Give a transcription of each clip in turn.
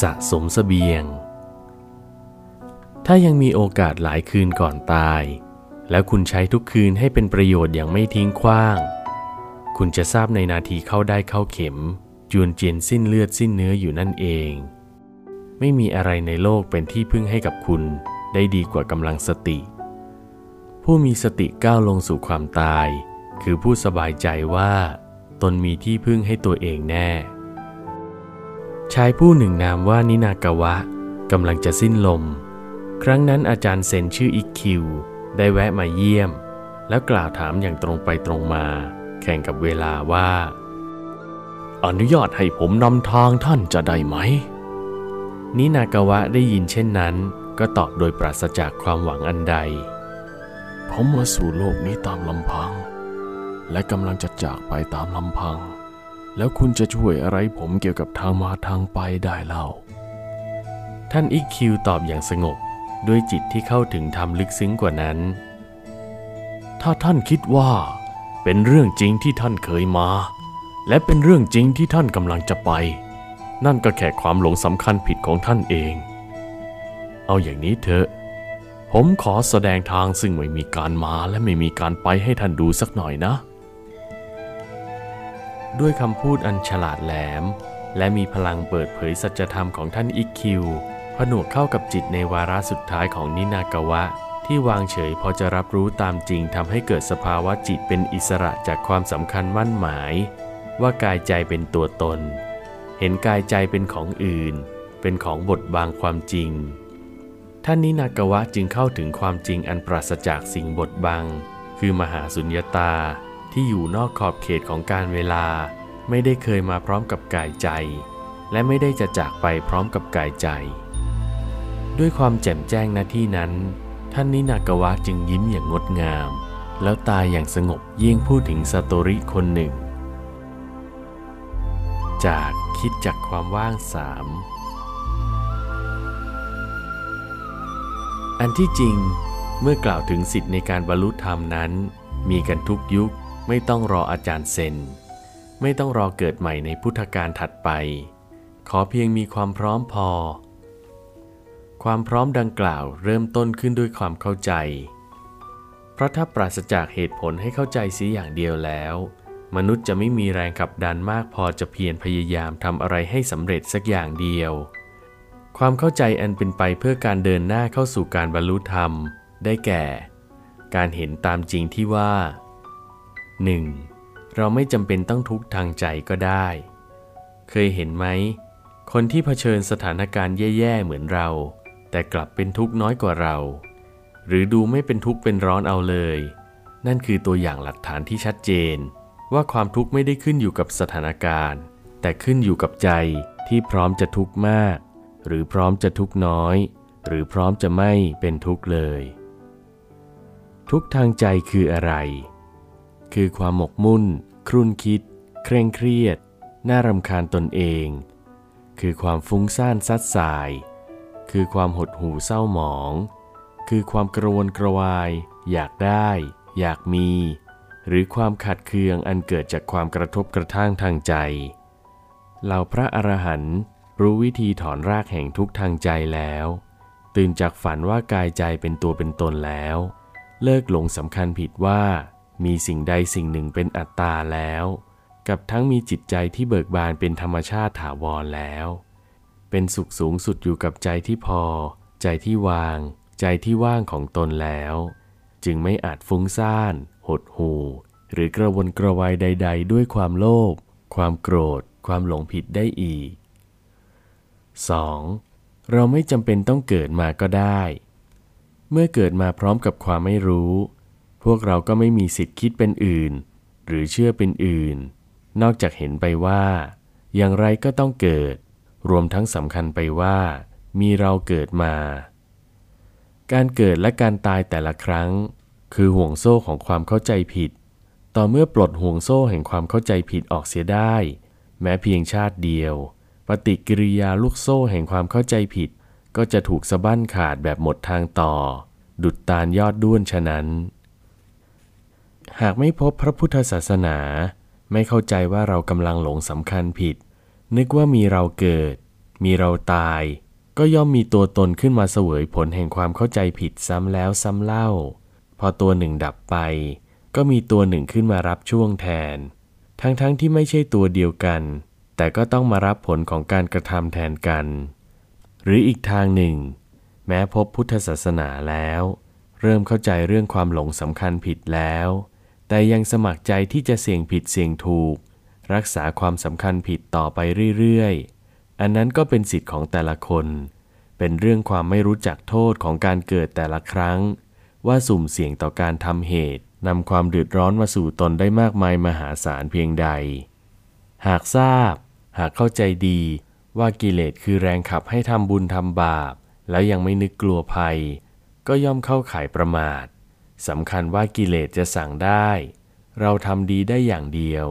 สะสมสเสบียง ถ้ายังมีโอกาสหลายคืนก่อนตาย แล้วคุณใช้ทุกคืนให้เป็นประโยชน์อย่างไม่ทิ้งขว้าง คุณจะทราบในนาทีเข้าได้เข้าเข็มจวนเจียนสิ้นเลือดสิ้นเนื้ออยู่นั่นเอง ไม่มีอะไรในโลกเป็นที่พึ่งให้กับคุณได้ดีกว่ากำลังสติ ผู้มีสติก้าวลงสู่ความตาย คือผู้สบายใจว่า ตนมีที่พึ่งให้ตัวเองแน่ ชายผู้หนึ่งนามว่านินากาวะกำลังจะสิ้นลม ครั้งนั้นอาจารย์เซนชื่ออิคิว ได้แวะมาเยี่ยม แล้วกล่าวถามอย่างตรงไปตรงมา แข่งกับเวลาว่า อนุญาตให้ผมนำทางท่านจะได้ไหม นินากาวะได้ยินเช่นนั้น ก็ตอบโดยปราศจากความหวังอันใด ผมมาสู่โลกนี้ตามลำพัง และกำลังจะจากไปตามลำพัง แล้วคุณจะช่วยอะไรผมเกี่ยวกับทางมาทางไปได้เล่า ท่านอิคิวตอบอย่างสงบด้วยจิตที่เข้าถึงธรรมลึกซึ้งกว่านั้น ถ้าท่านคิดว่า เป็นเรื่องจริงที่ท่านเคยมา และเป็นเรื่องจริงที่ท่านกำลังจะไป นั่นก็แค่ความหลงสำคัญผิดของท่านเอง เอาอย่างนี้เถอะ ผมขอแสดงทางซึ่งไม่มีการมาและไม่มีการไปให้ท่านดูสักหน่อยนะ ด้วยคำพูดอันฉลาดแหลม และมีพลังเปิดเผยสัจธรรมของท่านอิกคิวผนวกเข้ากับจิตในวาระสุดท้ายของนินากาวะ ที่วางเฉยพอจะรับรู้ตามจริงทำให้เกิดสภาวะจิตเป็นอิสระจากความสำคัญมั่นหมาย ว่ากายใจเป็นตัวตน เห็นกายใจเป็นของอื่น เป็นของบทบางความจริง ท่านนินากาวะจึงเข้าถึงความจริงอันปราศจากสิ่งบทบัง คือมหาสุญญตา ที่อยู่นอกขอบเขตของการเวลา ไม่ได้เคยมาพร้อมกับกายใจ และไม่ได้จะจากไปพร้อมกับกายใจ ด้วยความแจ่มแจ้งหน้าที่นั้น ท่านนินากาวะจึงยิ้มอย่างงดงาม แล้วตายอย่างสงบเยี่ยงพูดถึงซาโตริคนหนึ่ง จากคิดจากความว่างสามอันที่จริงเมื่อกล่าวถึงสิทธิในการบรรลุธรรมนั้น มีกันทุกยุค ไม่ต้องรออาจารย์เซน ไม่ต้องรอเกิดใหม่ในพุทธกาลถัดไป ขอเพียงมีความพร้อมพอ ความพร้อมดังกล่าวเริ่มต้นขึ้นด้วยความเข้าใจ เพราะถ้าปราศจากเหตุผลให้เข้าใจเสียอย่างเดียวแล้ว มนุษย์จะไม่มีแรงขับดันมากพอจะเพียรพยายามทำอะไรให้สำเร็จสักอย่างเดียว ความเข้าใจอันเป็นไปเพื่อการเดินหน้าเข้าสู่การบรรลุธรรม ได้แก่ การเห็นตามจริงที่ว่า 1. เราไม่จำเป็นต้องทุกข์ทางใจก็ได้ เคยเห็นไหม คนที่เผชิญสถานการณ์แย่ๆเหมือนเรา แต่กลับเป็นทุกข์น้อยกว่าเรา หรือดูไม่เป็นทุกข์เป็นร้อนเอาเลย นั่นคือตัวอย่างหลักฐานที่ชัดเจน ว่าความทุกข์ไม่ได้ขึ้นอยู่กับสถานการณ์ แต่ขึ้นอยู่กับใจที่พร้อมจะทุกข์มาก หรือพร้อมจะทุกข์น้อย หรือพร้อมจะไม่เป็นทุกข์เลย ทุกข์ทางใจคืออะไร คือความหมกมุ่น ครุ่นคิด เคร่งเครียด น่ารำคาญตนเอง คือความฟุ้งซ่านซัดสาย คือความหดหู่เศร้าหมอง คือความกระวนกระวาย อยากได้ อยากมี หรือความขัดเคืองอันเกิดจากความกระทบกระทั่งทางใจ เหล่าพระอรหันต์รู้วิธีถอนรากแห่งทุกทางใจแล้ว ตื่นจากฝันว่ากายใจเป็นตัวเป็นตนแล้ว เลิกหลงสำคัญผิดว่า มีสิ่งใดสิ่งหนึ่งเป็นอัตตาแล้ว กับทั้งมีจิตใจที่เบิกบานเป็นธรรมชาติถาวรแล้ว เป็นสุขสูงสุดอยู่กับใจที่พอ ใจที่วาง ใจที่ว่างของตนแล้ว จึงไม่อาจฟุ้งซ่าน หดหู่ หรือกระวนกระวายใด ๆ ด้วยความโลภความโกรธ ความหลงผิดได้อีก 2. เราไม่จำเป็นต้องเกิดมาก็ได้ เมื่อเกิดมาพร้อมกับความไม่รู้ พวกเราก็ไม่มีสิทธิ์คิดเป็นอื่น หรือเชื่อเป็นอื่น นอกจากเห็นไปว่า อย่างไรก็ต้องเกิด รวมทั้งสำคัญไปว่า มีเราเกิดมา การเกิดและการตายแต่ละครั้ง คือห่วงโซ่ของความเข้าใจผิด ต่อเมื่อปลดห่วงโซ่แห่งความเข้าใจผิดออกเสียได้ แม้เพียงชาติเดียว ปฏิกิริยาลูกโซ่แห่งความเข้าใจผิด ก็จะถูกสะบั้นขาดแบบหมดทางต่อ ดุดตาลยอดด้วนฉะนั้น หากไม่พบพระพุทธศาสนา ไม่เข้าใจว่าเรากำลังหลงสำคัญผิด นึกว่ามีเราเกิด มีเราตาย ก็ย่อมมีตัวตนขึ้นมาเสวยผลแห่งความเข้าใจผิดซ้ำแล้วซ้ำเล่า พอตัวหนึ่งดับไป ก็มีตัวหนึ่งขึ้นมารับช่วงแทน ทั้งๆทที่ไม่ใช่ตัวเดียวกัน แต่ก็ต้องมารับผลของการกระทำแทนกัน หรืออีกทางหนึ่ง แม้พบพุทธศาสนาแล้ว เริ่มเข้าใจเรื่องความหลงสำคัญผิดแล้ว แต่ยังสมัครใจที่จะเสี่ยงผิดเสี่ยงถูก รักษาความสำคัญผิดต่อไปเรื่อยๆ อันนั้นก็เป็นสิทธิ์ของแต่ละคน เป็นเรื่องความไม่รู้จักโทษของการเกิดแต่ละครั้ง ว่าสุ่มเสี่ยงต่อการทำเหตุนำความเดือดร้อนมาสู่ตนได้มากมายมหาศาลเพียงใด หากทราบ หากเข้าใจดีว่ากิเลสคือแรงขับให้ทำบุญทำบาป แล้วยังไม่นึกกลัวภัย ก็ย่อมเข้าข่ายประมาท สำคัญว่ากิเลสจะสั่งได้ เราทำดีได้อย่างเดียว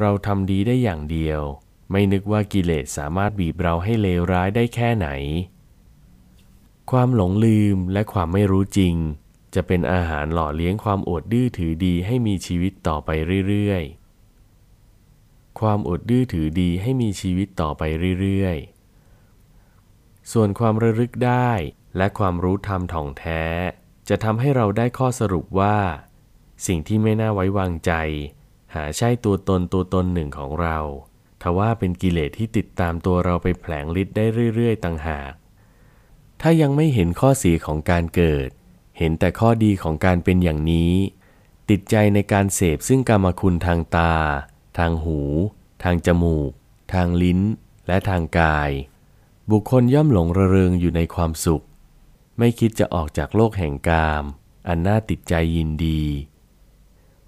เราทำดีได้อย่างเดียว ไม่นึกว่ากิเลสสามารถบีบเราให้เลวร้ายได้แค่ไหน ความหลงลืมและความไม่รู้จริง จะเป็นอาหารหล่อเลี้ยงความอดดื้อถือดีให้มีชีวิตต่อไปเรื่อยๆความอดดื้อถือดีให้มีชีวิตต่อไปเรื่อยๆ ส่วนความระลึกได้ และความรู้ธรรมท่องแท้ จะทำให้เราได้ข้อสรุปว่า สิ่งที่ไม่น่าไว้วางใจ หาใช่ตัวตนตัวตนหนึ่งของเราทว่าเป็นกิเลสที่ติดตามตัวเราไปแผลงฤทธิ์ได้เรื่อย ๆ ต่างหาก ถ้ายังไม่เห็นข้อเสียของการเกิด เห็นแต่ข้อดีของการเป็นอย่างนี้ ติดใจในการเสพซึ่งกรรมคุณทางตา ทางหู ทางจมูก ทางลิ้น และทางกาย บุคคลย่อมหลงระเริงอยู่ในความสุข ไม่คิดจะออกจากโลกแห่งกาม อันน่าติดใจยินดี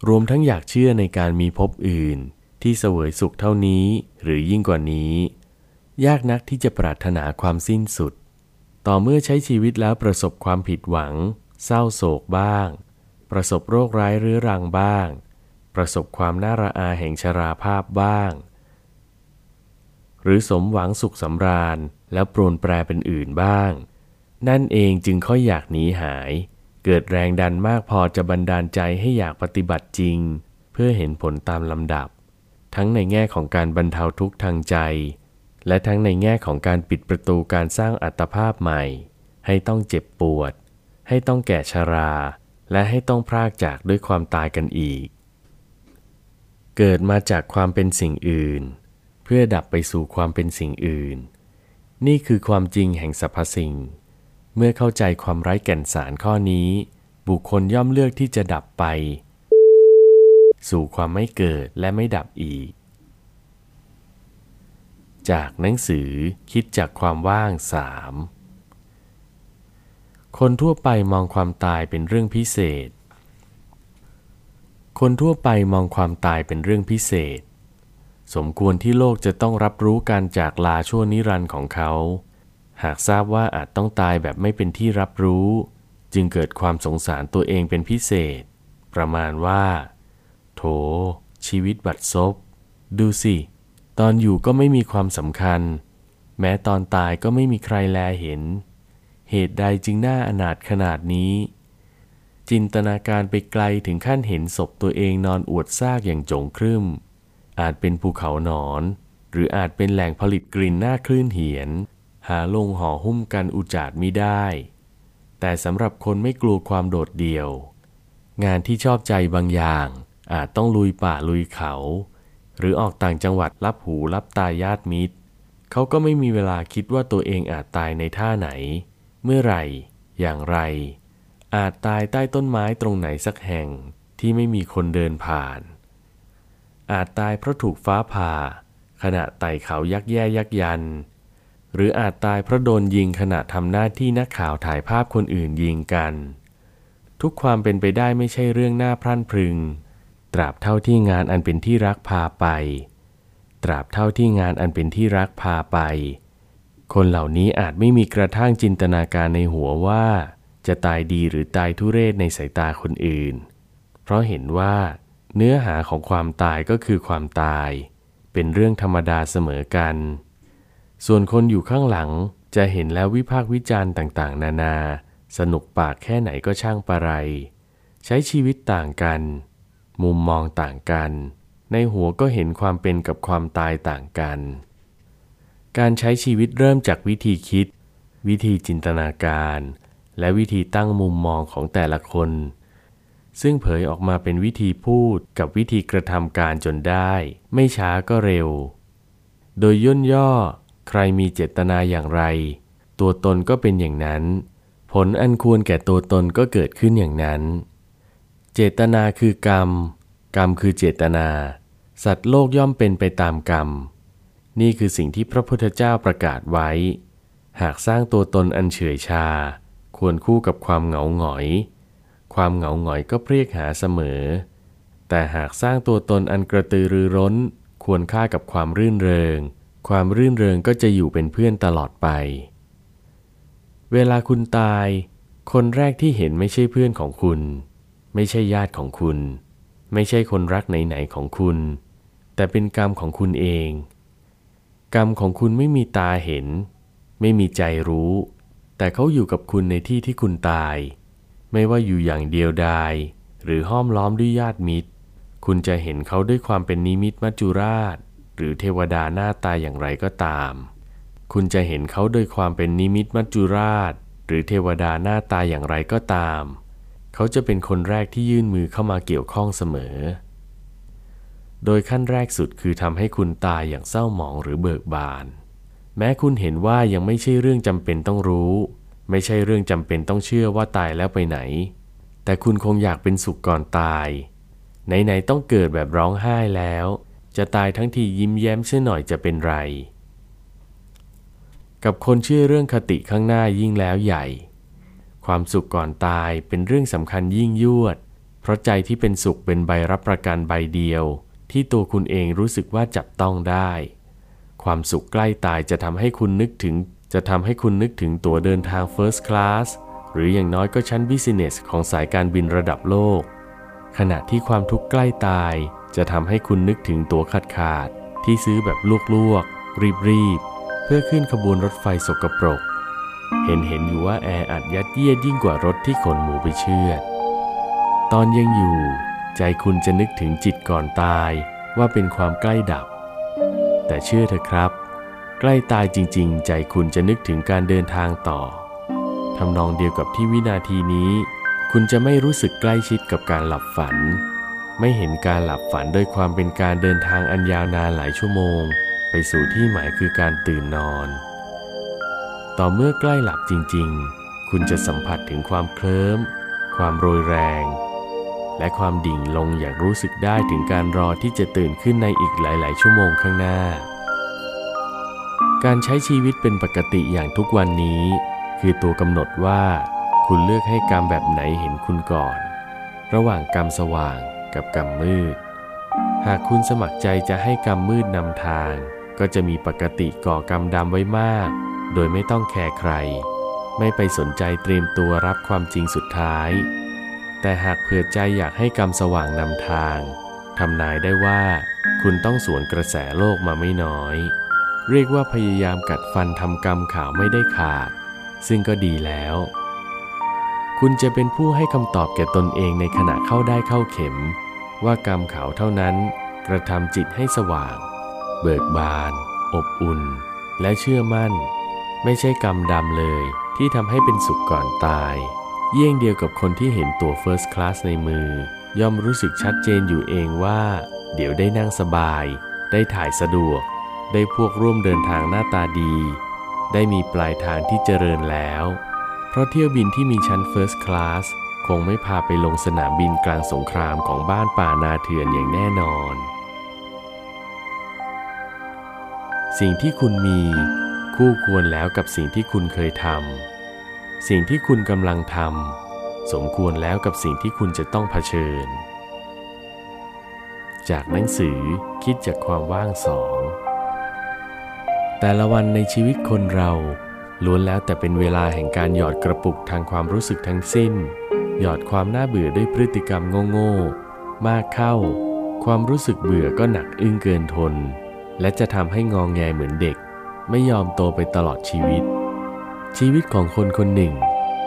รวมทั้งอยากเชื่อในการมีภพอื่น ที่เสวยสุขเท่านี้หรือยิ่งกว่านี้ ยากนักที่จะปรารถนาความสิ้นสุด ต่อเมื่อใช้ชีวิตแล้วประสบความผิดหวัง เศร้าโศกบ้าง ประสบโรคร้ายเรื้อรังบ้าง ประสบความน่าระอาแห่งชราภาพบ้าง หรือสมหวังสุขสำราญแล้วปรนแปรเป็นอื่นบ้าง นั่นเองจึงค่อยอยากหนีหาย เกิดแรงดันมากพอจะบันดาลใจให้อยากปฏิบัติจริง เพื่อเห็นผลตามลำดับ ทั้งในแง่ของการบรรเทาทุกข์ทางใจ และทั้งในแง่ของการปิดประตูการสร้างอัตภาพใหม่ ให้ต้องเจ็บปวด ให้ต้องแก่ชรา และให้ต้องพรากจากด้วยความตายกันอีก เกิดมาจากความเป็นสิ่งอื่น เพื่อดับไปสู่ความเป็นสิ่งอื่น นี่คือความจริงแห่งสรรพสิ่ง เมื่อเข้าใจความไร้แก่นสารข้อนี้ บุคคลย่อมเลือกที่จะดับไป สู่ความไม่เกิดและไม่ดับอีก จากหนังสือคิดจากความว่างสามคนทั่วไปมองความตายเป็นเรื่องพิเศษ คนทั่วไปมองความตายเป็นเรื่องพิเศษ สมควรที่โลกจะต้องรับรู้การจากลาชั่วนิรันดร์ของเขา หากทราบว่าอาจต้องตายแบบไม่เป็นที่รับรู้ จึงเกิดความสงสารตัวเองเป็นพิเศษ ประมาณว่า โถ ชีวิตบัดซบ ดูสิ ตอนอยู่ก็ไม่มีความสำคัญ แม้ตอนตายก็ไม่มีใครแลเห็น เหตุใดจึงน่าอนาถขนาดนี้ จินตนาการไปไกลถึงขั้นเห็นศพตัวเองนอนอวดซากอย่างจงครึมอาจเป็นภูเขาหนอน หรืออาจเป็นแหล่งผลิตกลิ่นหน้าคลื่นเหียน หาลงห่อหุ้มกันอุจาดมิได้ แต่สำหรับคนไม่กลัวความโดดเดี่ยว งานที่ชอบใจบางอย่าง อาจต้องลุยป่าลุยเขา หรือออกต่างจังหวัดรับหูรับตาญาติมิตร เขาก็ไม่มีเวลาคิดว่าตัวเองอาจตายในท่าไหน เมื่อไหร่ อย่างไร อาจตายใต้ต้นไม้ตรงไหนสักแห่งที่ไม่มีคนเดินผ่าน อาจตายเพราะถูกฟ้าผ่า ขณะไต่เขายักแย่ยักยัน หรืออาจตายเพราะโดนยิงขณะทำหน้าที่นักข่าวถ่ายภาพคนอื่นยิงกัน ทุกความเป็นไปได้ไม่ใช่เรื่องน่าพรั่นพรึง ตราบเท่าที่งานอันเป็นที่รักพาไป ตราบเท่าที่งานอันเป็นที่รักพาไป คนเหล่านี้อาจไม่มีกระทั่งจินตนาการในหัวว่า จะตายดีหรือตายทุเรศในสายตาคนอื่น เพราะเห็นว่า เนื้อหาของความตายก็คือความตาย เป็นเรื่องธรรมดาเสมอกัน ส่วนคนอยู่ข้างหลังจะเห็นแล้ววิพากษ์วิจารณ์ต่างๆ นานา สนุกปากแค่ไหนก็ช่างประไร ใช้ชีวิตต่างกัน มุมมองต่างกัน ในหัวก็เห็นความเป็นกับความตายต่างกัน การใช้ชีวิตเริ่มจากวิธีคิด วิธีจินตนาการ และวิธีตั้งมุมมองของแต่ละคน ซึ่งเผยออกมาเป็นวิธีพูดกับวิธีกระทำการจนได้ ไม่ช้าก็เร็ว โดยย่นย่อ ใครมีเจตนาอย่างไร ตัวตนก็เป็นอย่างนั้น ผลอันควรแก่ตัวตนก็เกิดขึ้นอย่างนั้น เจตนาคือกรรม กรรมคือเจตนา สัตว์โลกย่อมเป็นไปตามกรรม นี่คือสิ่งที่พระพุทธเจ้าประกาศไว้ หากสร้างตัวตนอันเฉยชา ควรคู่กับความเหงาหงอย ความเหงาหงอยก็เพรียกหาเสมอ แต่หากสร้างตัวตนอันกระตือรือร้น ควรค่ากับความรื่นเริง ความรื่นเริงก็จะอยู่เป็นเพื่อนตลอดไป เวลาคุณตาย คนแรกที่เห็นไม่ใช่เพื่อนของคุณ ไม่ใช่ญาติของคุณ ไม่ใช่คนรักไหนๆของคุณ แต่เป็นกรรมของคุณเอง กรรมของคุณไม่มีตาเห็น ไม่มีใจรู้ แต่เขาอยู่กับคุณในที่ที่คุณตาย ไม่ว่าอยู่อย่างเดียวดายหรือห้อมล้อมด้วยญาติมิตร คุณจะเห็นเขาด้วยความเป็นนิมิตมัจจุราช หรือเทวดาหน้าตาอย่างไรก็ตาม คุณจะเห็นเขาโดยความเป็นนิมิตมัจจุราช หรือเทวดาหน้าตาอย่างไรก็ตาม เขาจะเป็นคนแรกที่ยื่นมือเข้ามาเกี่ยวข้องเสมอ โดยขั้นแรกสุดคือทำให้คุณตายอย่างเศร้าหมองหรือเบิกบาน แม้คุณเห็นว่ายังไม่ใช่เรื่องจำเป็นต้องรู้ ไม่ใช่เรื่องจำเป็นต้องเชื่อว่าตายแล้วไปไหน แต่คุณคงอยากเป็นสุขก่อนตายไหนๆต้องเกิดแบบร้องไห้แล้ว จะตายทั้งทียิ้มแย้มเช่นหน่อยจะเป็นไร กับคนเชื่อเรื่องคติข้างหน้ายิ่งแล้วใหญ่ ความสุขก่อนตายเป็นเรื่องสำคัญยิ่งยวด เพราะใจที่เป็นสุขเป็นใบรับประกันใบเดียว ที่ตัวคุณเองรู้สึกว่าจับต้องได้ ความสุขใกล้ตายจะทำให้คุณนึกถึง จะทำให้คุณนึกถึงตั๋วเดินทาง First Class หรืออย่างน้อยก็ชั้น Business ของสายการบินระดับโลก ขณะที่ความทุกข์ใกล้ตาย จะทำให้คุณนึกถึงตัวขาดขาดที่ซื้อแบบลวกๆ รีบๆ เพื่อขึ้นขบวนรถไฟสกปรก เห็นเห็นอยู่ว่าแออัดยัดเยียดยิ่งกว่ารถที่ขนหมูไปเชือด ตอนยังอยู่ ใจคุณจะนึกถึงจิตก่อนตายว่าเป็นความใกล้ดับ แต่เชื่อเถอะครับ ใกล้ตายจริง ๆ ใจคุณจะนึกถึงการเดินทางต่อทำนองเดียวกับที่วินาทีนี้ คุณจะไม่รู้สึกใกล้ชิดกับการหลับฝัน ไม่เห็นการหลับฝันโดยความเป็นการเดินทางอันยาวนานหลายชั่วโมง ไปสู่ที่หมายคือการตื่นนอน ต่อเมื่อใกล้หลับจริง ๆ คุณจะสัมผัสถึงความเคลิ้ม ความโรยแรง และความดิ่งลงอย่างรู้สึกได้ถึงการรอที่จะตื่นขึ้นในอีกหลาย ๆ ชั่วโมงข้างหน้า การใช้ชีวิตเป็นปกติอย่างทุกวันนี้ คือตัวกำหนดว่า คุณเลือกให้กรรมแบบไหนเห็นคุณก่อน ระหว่างกรรมสว่างกับกรรมมืด หากคุณสมัครใจจะให้กรรมมืดนำทาง ก็จะมีปกติก่อกรรมดำไว้มาก โดยไม่ต้องแคร์ใคร ไม่ไปสนใจเตรียมตัวรับความจริงสุดท้าย แต่หากเผื่อใจอยากให้กรรมสว่างนำทางทำนายได้ว่า คุณต้องสวนกระแสโลกมาไม่น้อย เรียกว่าพยายามกัดฟันทำกรรมข่าวไม่ได้ขาด ซึ่งก็ดีแล้ว คุณจะเป็นผู้ให้คำตอบแก่ตนเองในขณะเข้าได้เข้าเข็ม ว่ากรรมเขาเท่านั้น กระทำจิตให้สว่าง เบิกบาน อบอุ่น และเชื่อมั่น ไม่ใช่กรรมดำเลยที่ทำให้เป็นสุขก่อนตาย เยี่ยงเดียวกับคนที่เห็นตัว First Class ในมือ ย่อมรู้สึกชัดเจนอยู่เองว่า เดี๋ยวได้นั่งสบาย ได้ถ่ายสะดวก ได้พวกร่วมเดินทางหน้าตาดี ได้มีปลายทางที่เจริญแล้ว เพราะเที่ยวบินที่มีชั้น First Class คงไม่พาไปลงสนามบินกลางสงครามของบ้านป่านาเถื่อนอย่างแน่นอน สิ่งที่คุณมีคู่ควรแล้วกับสิ่งที่คุณเคยทำสิ่งที่คุณกำลังทำสมควรแล้วกับสิ่งที่คุณจะต้องเผชิญ จากหนังสือคิดจากความว่างสอง แต่ละวันในชีวิตคนเรา ล้วนแล้วแต่เป็นเวลาแห่งการหยอดกระปุกทางความรู้สึกทั้งสิ้น หยอดความน่าเบื่อด้วยพฤติกรรมโง่ๆมากเข้า ความรู้สึกเบื่อก็หนักอึ้งเกินทน และจะทำให้งองแงเหมือนเด็ก ไม่ยอมโตไปตลอดชีวิต ชีวิตของคนคนหนึ่ง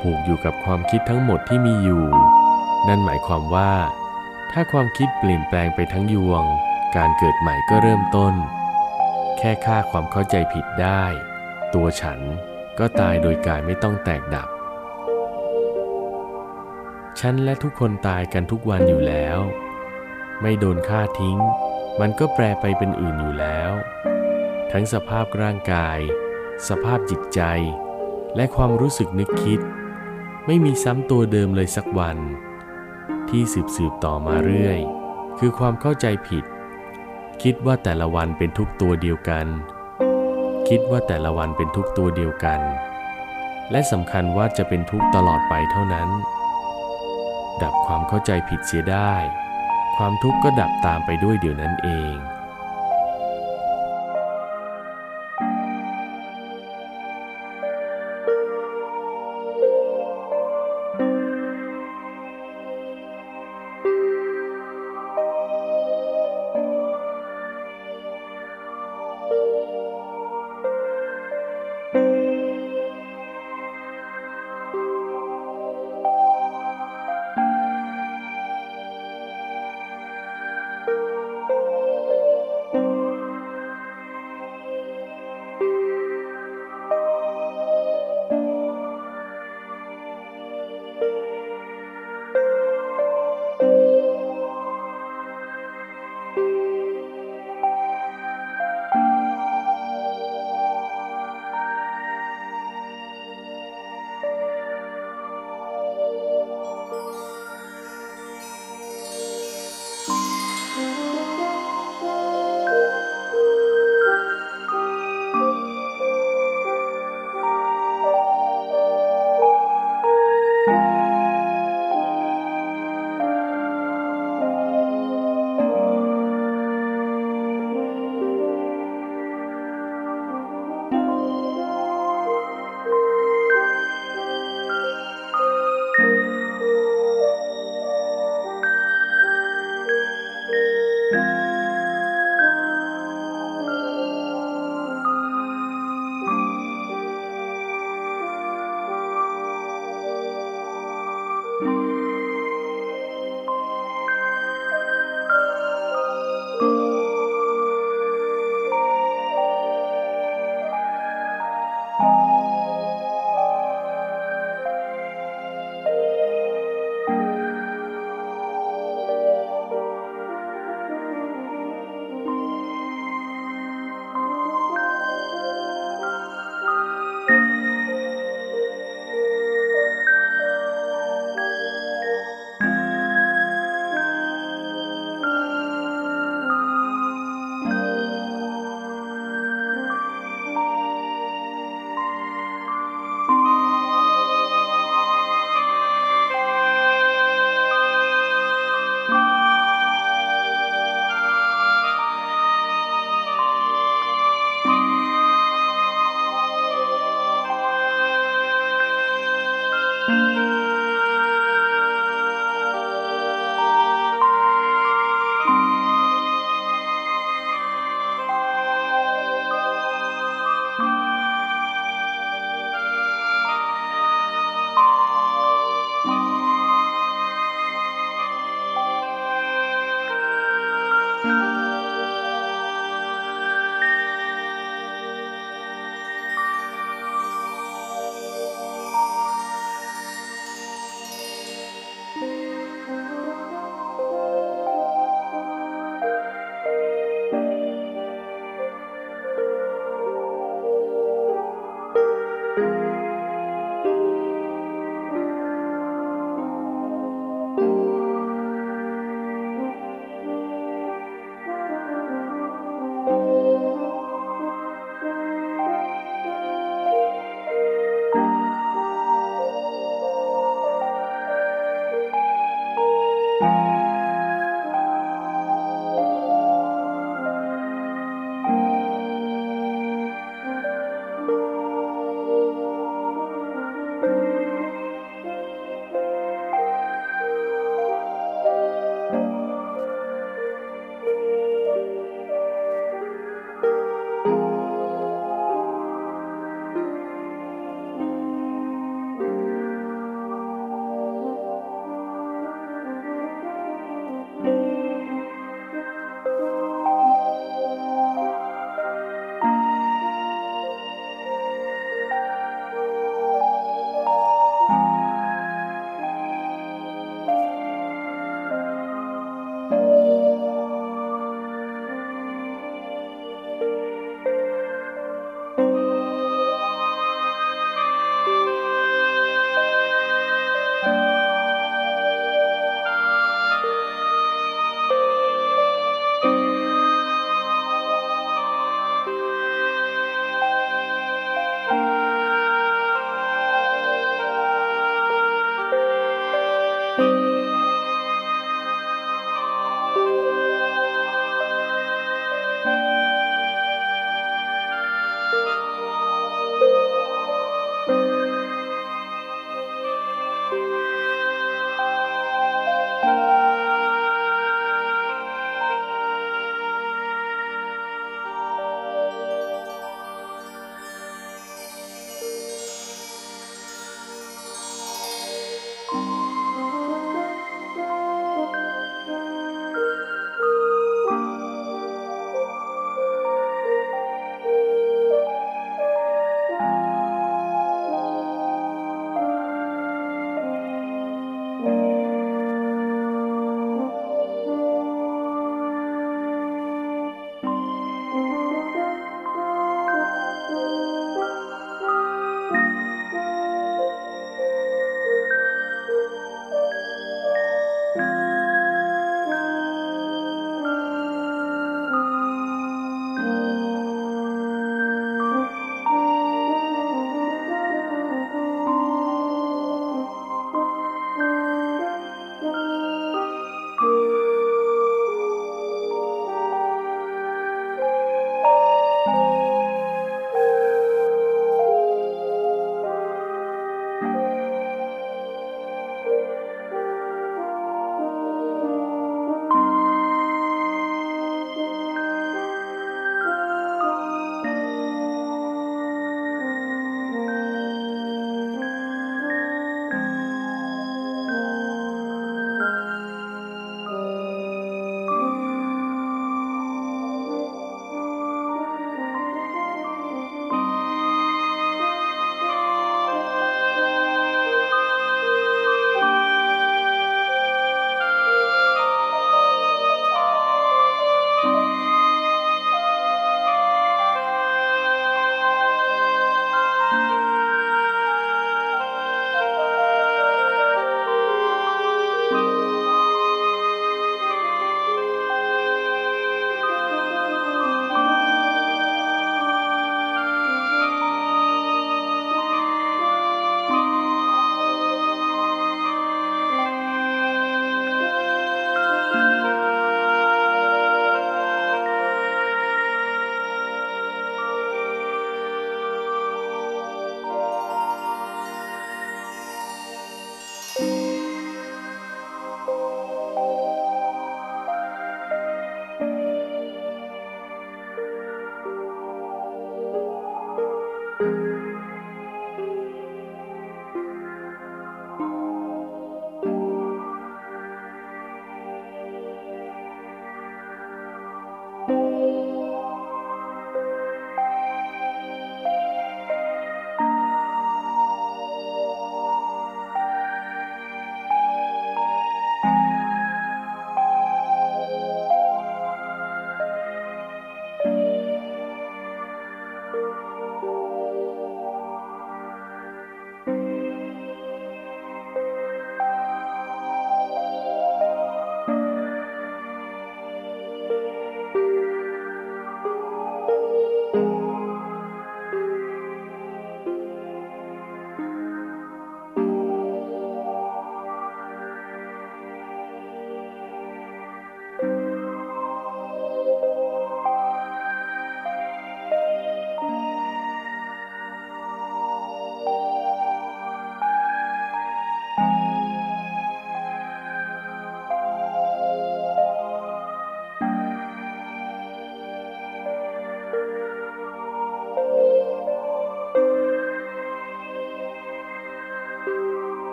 ผูกอยู่กับความคิดทั้งหมดที่มีอยู่ นั่นหมายความว่า ถ้าความคิดเปลี่ยนแปลงไปทั้งยวง การเกิดใหม่ก็เริ่มต้น แค่ฆ่าความเข้าใจผิดได้ ตัวฉัน ก็ตายโดยกายไม่ต้องแตกดับ ฉันและทุกคนตายกันทุกวันอยู่แล้ว ไม่โดนฆ่าทิ้ง มันก็แปลไปเป็นอื่นอยู่แล้ว ทั้งสภาพร่างกาย สภาพจิตใจ และความรู้สึกนึกคิด ไม่มีซ้ำตัวเดิมเลยสักวัน ที่สืบสืบต่อมาเรื่อย คือความเข้าใจผิด คิดว่าแต่ละวันเป็นทุกตัวเดียวกัน คิดว่าแต่ละวันเป็นทุกตัวเดียวกัน และสำคัญว่าจะเป็นทุกตลอดไปเท่านั้น ดับความเข้าใจผิดเสียได้ ความทุกข์ก็ดับตามไปด้วยเดี๋ยวนั้นเอง